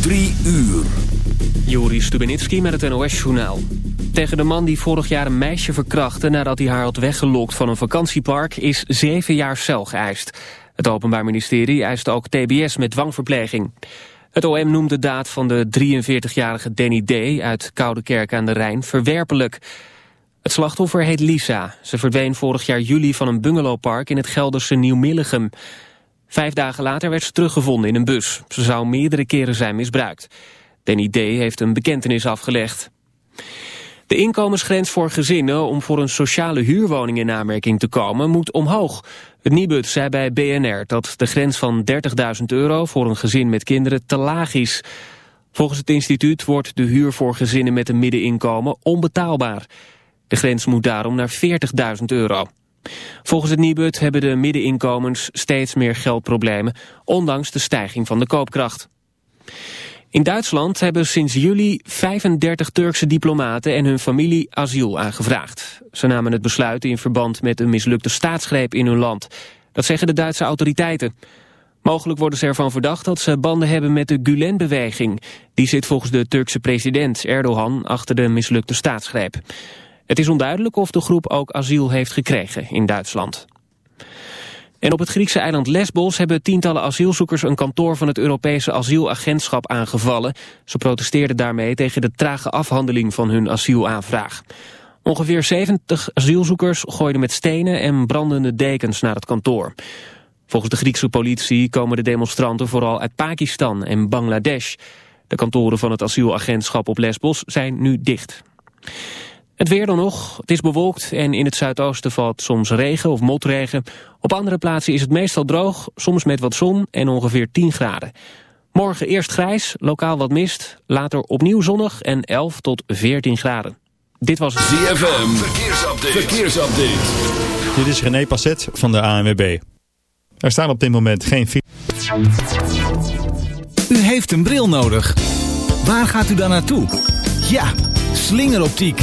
Drie uur. Juri Stubenitski met het NOS-journaal. Tegen de man die vorig jaar een meisje verkrachtte... nadat hij haar had weggelokt van een vakantiepark... is zeven jaar cel geëist. Het Openbaar Ministerie eist ook TBS met dwangverpleging. Het OM noemt de daad van de 43-jarige Danny D. uit Koudekerk aan de Rijn verwerpelijk. Het slachtoffer heet Lisa. Ze verdween vorig jaar juli van een bungalowpark in het Gelderse Nieuw-Millichum. Vijf dagen later werd ze teruggevonden in een bus. Ze zou meerdere keren zijn misbruikt. Danny D. heeft een bekentenis afgelegd. De inkomensgrens voor gezinnen om voor een sociale huurwoning in aanmerking te komen moet omhoog. Het Nibud zei bij BNR dat de grens van 30.000 euro voor een gezin met kinderen te laag is. Volgens het instituut wordt de huur voor gezinnen met een middeninkomen onbetaalbaar. De grens moet daarom naar 40.000 euro. Volgens het Nibud hebben de middeninkomens steeds meer geldproblemen, ondanks de stijging van de koopkracht. In Duitsland hebben sinds juli 35 Turkse diplomaten en hun familie asiel aangevraagd. Ze namen het besluit in verband met een mislukte staatsgreep in hun land. Dat zeggen de Duitse autoriteiten. Mogelijk worden ze ervan verdacht dat ze banden hebben met de Gulen-beweging. Die zit volgens de Turkse president Erdogan achter de mislukte staatsgreep. Het is onduidelijk of de groep ook asiel heeft gekregen in Duitsland. En op het Griekse eiland Lesbos hebben tientallen asielzoekers een kantoor van het Europese asielagentschap aangevallen. Ze protesteerden daarmee tegen de trage afhandeling van hun asielaanvraag. Ongeveer 70 asielzoekers gooiden met stenen en brandende dekens naar het kantoor. Volgens de Griekse politie komen de demonstranten vooral uit Pakistan en Bangladesh. De kantoren van het asielagentschap op Lesbos zijn nu dicht. Het weer dan nog. Het is bewolkt en in het zuidoosten valt soms regen of motregen. Op andere plaatsen is het meestal droog, soms met wat zon en ongeveer 10 graden. Morgen eerst grijs, lokaal wat mist, later opnieuw zonnig en 11 tot 14 graden. Dit was het ZFM, verkeersupdate. verkeersupdate. Dit is René Passet van de ANWB. Er staan op dit moment geen... U heeft een bril nodig. Waar gaat u dan naartoe? Ja, slingeroptiek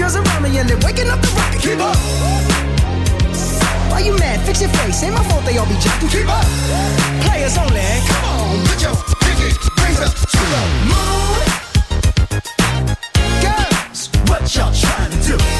girls around me and they're waking up the rocket. Keep up. Why you mad? Fix your face. Ain't my fault they all be jacking. Keep up. Players only. Come on, put your pinky raise up to the moon. Girls, what y'all trying to do?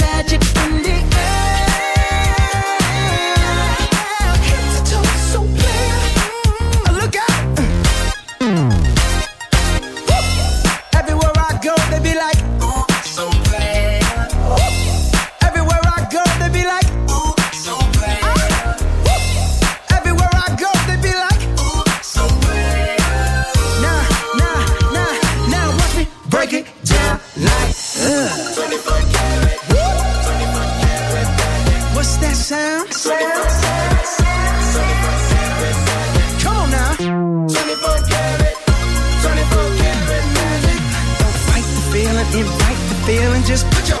the right to feeling. just put your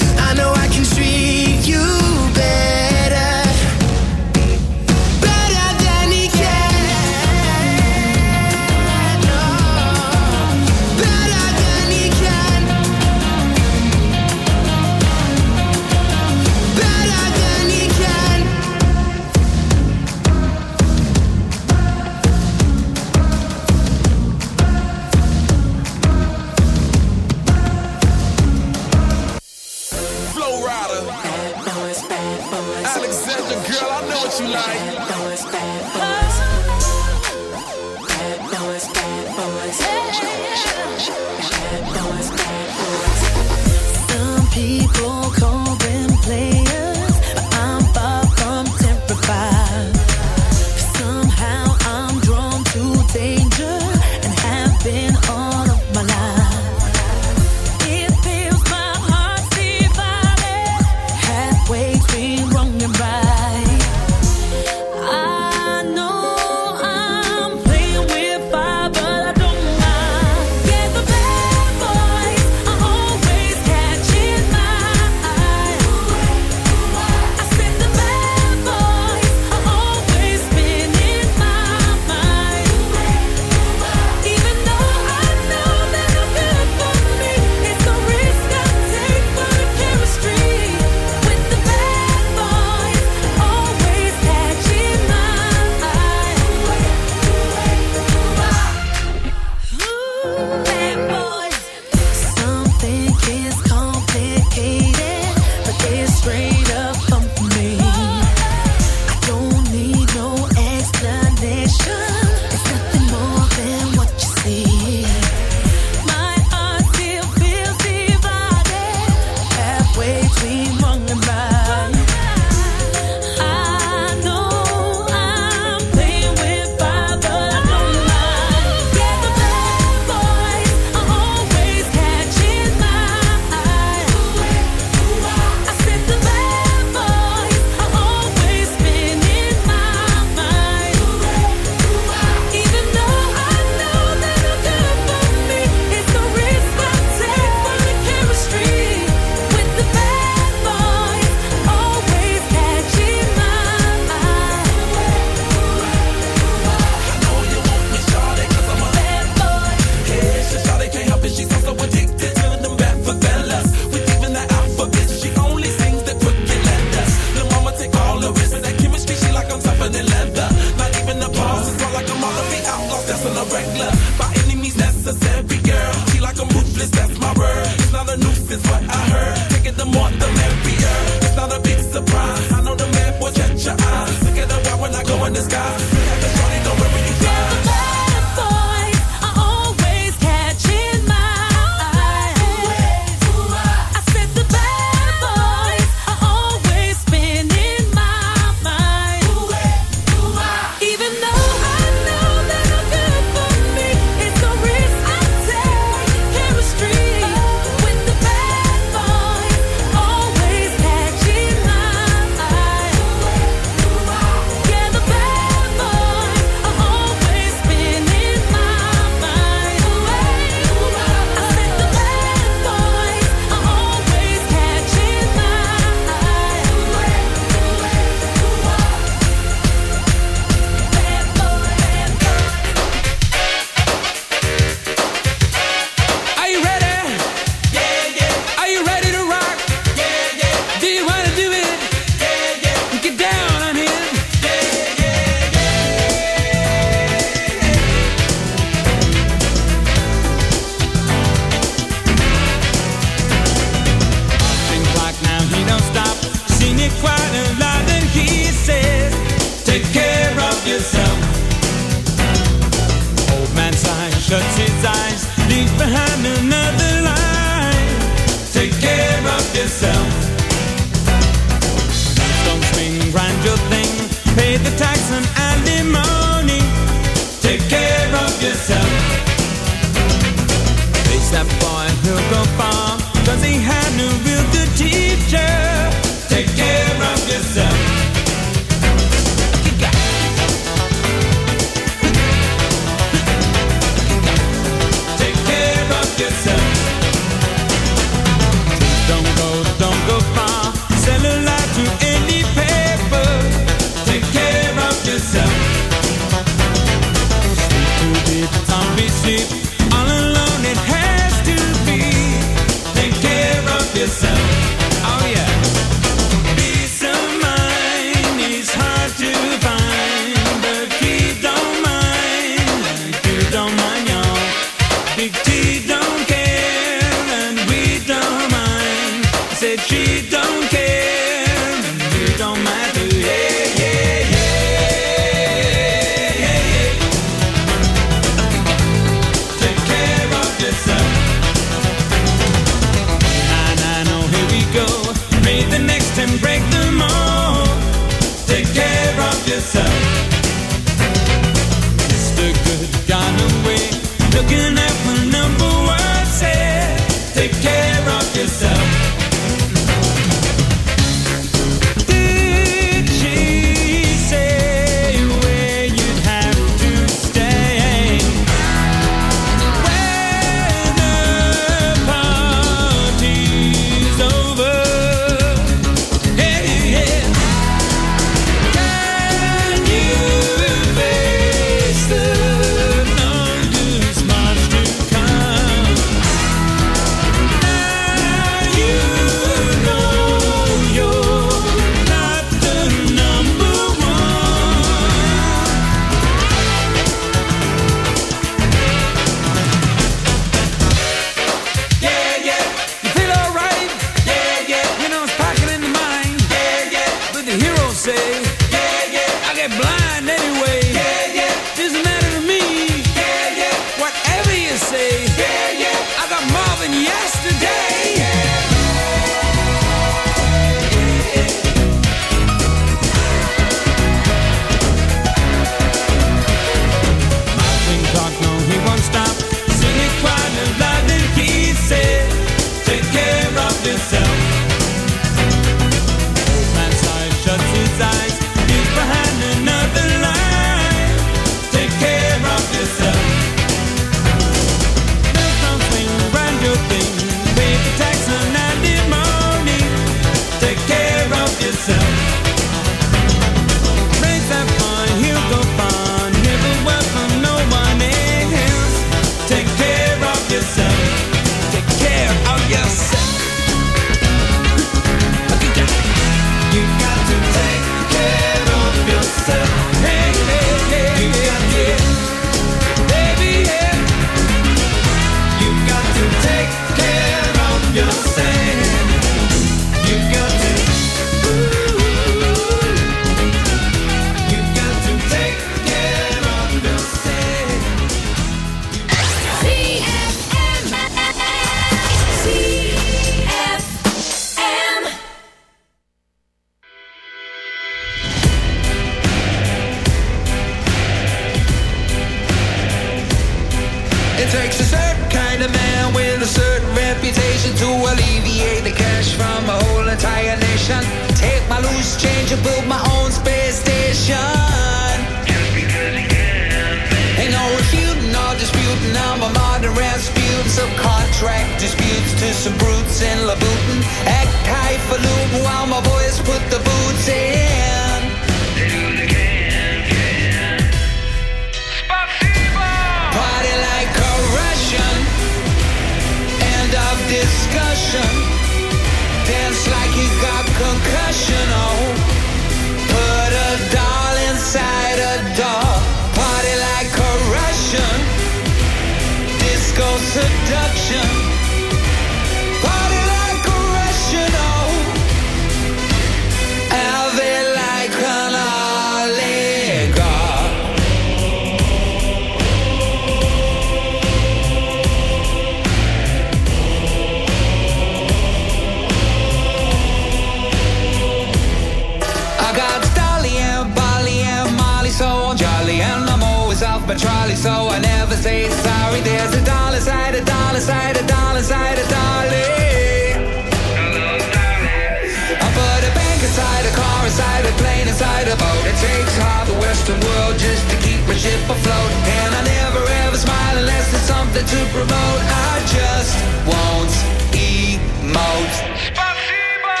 to promote. I just won't emote. Spasibo!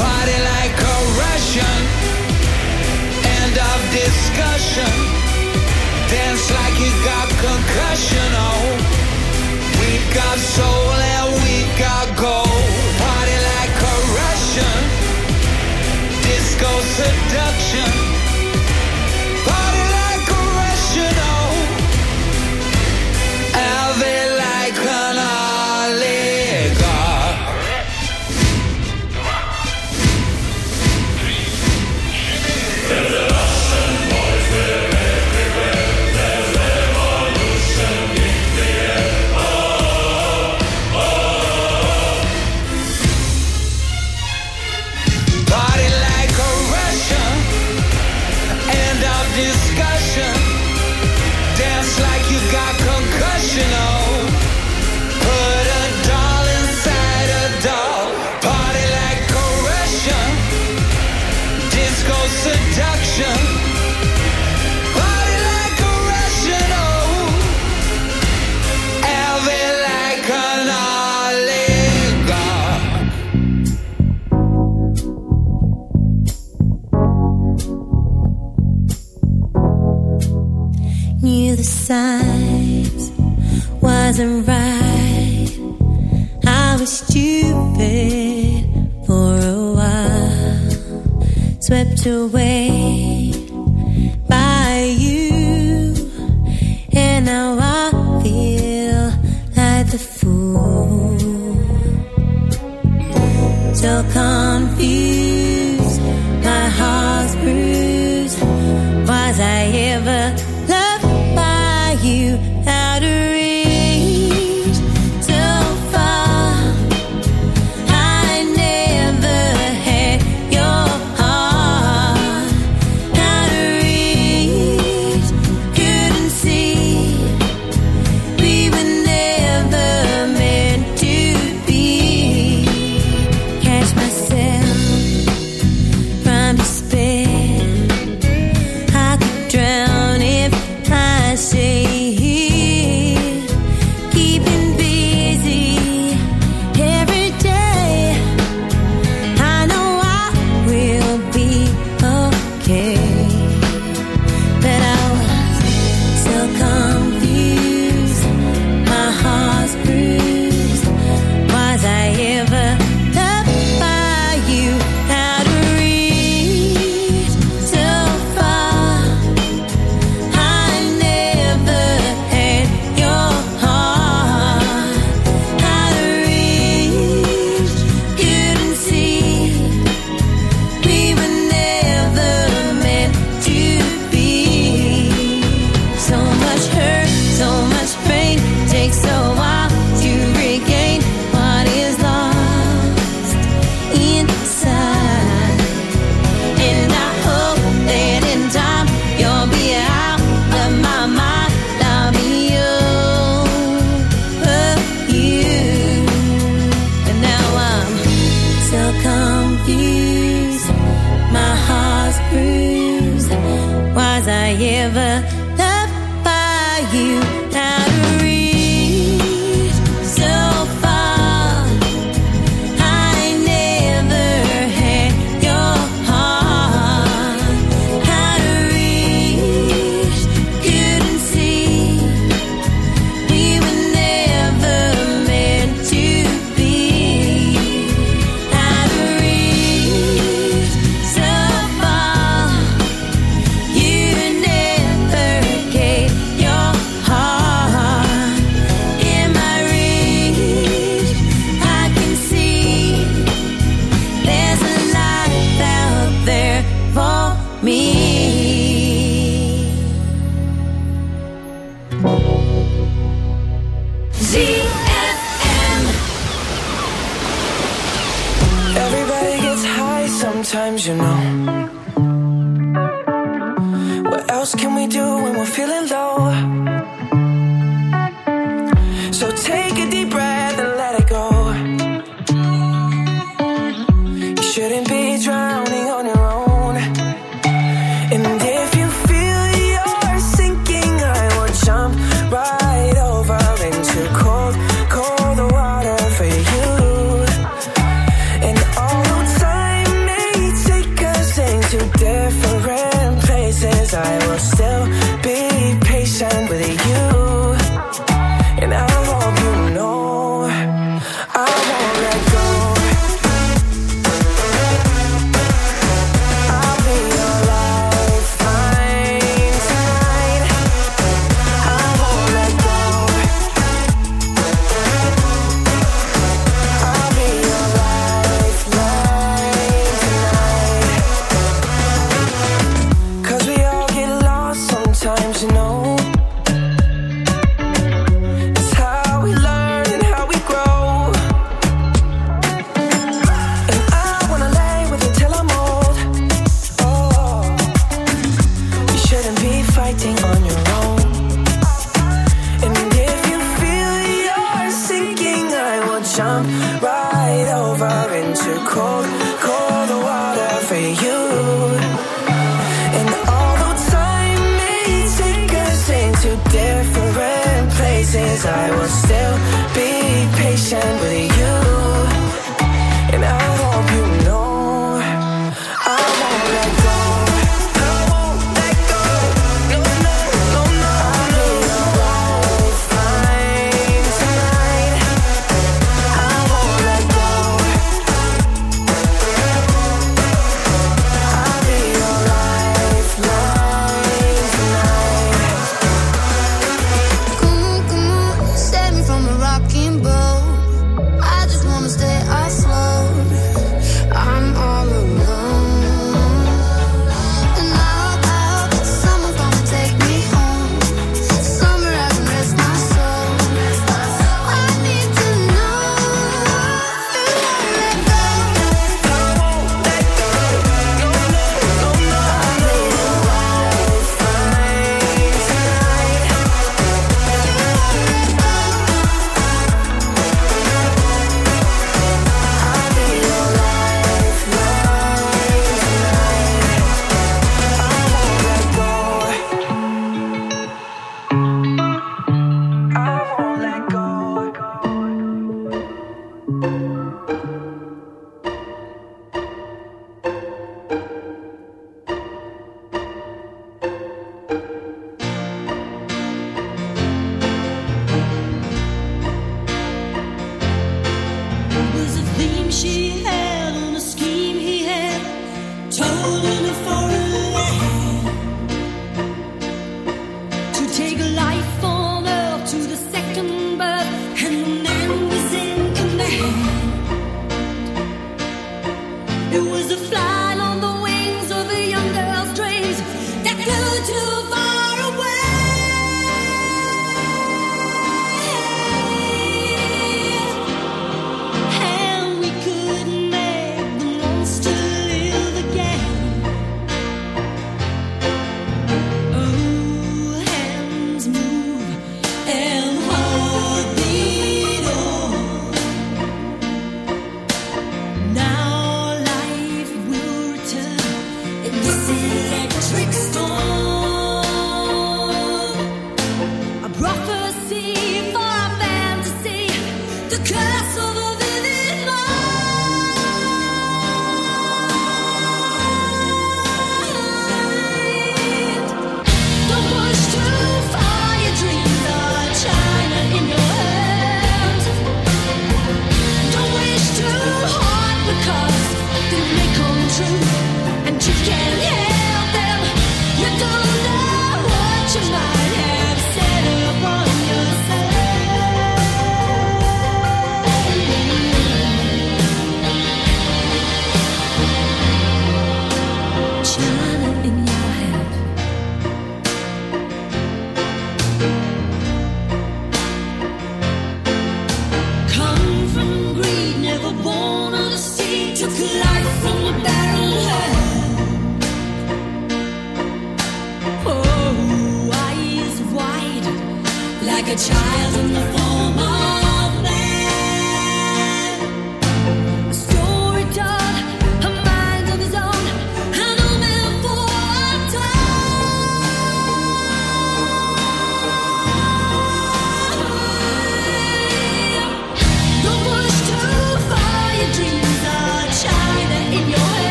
Party like a Russian. End of discussion. Dance like you got concussion. Oh, we got soul. right. I was stupid for a while, swept away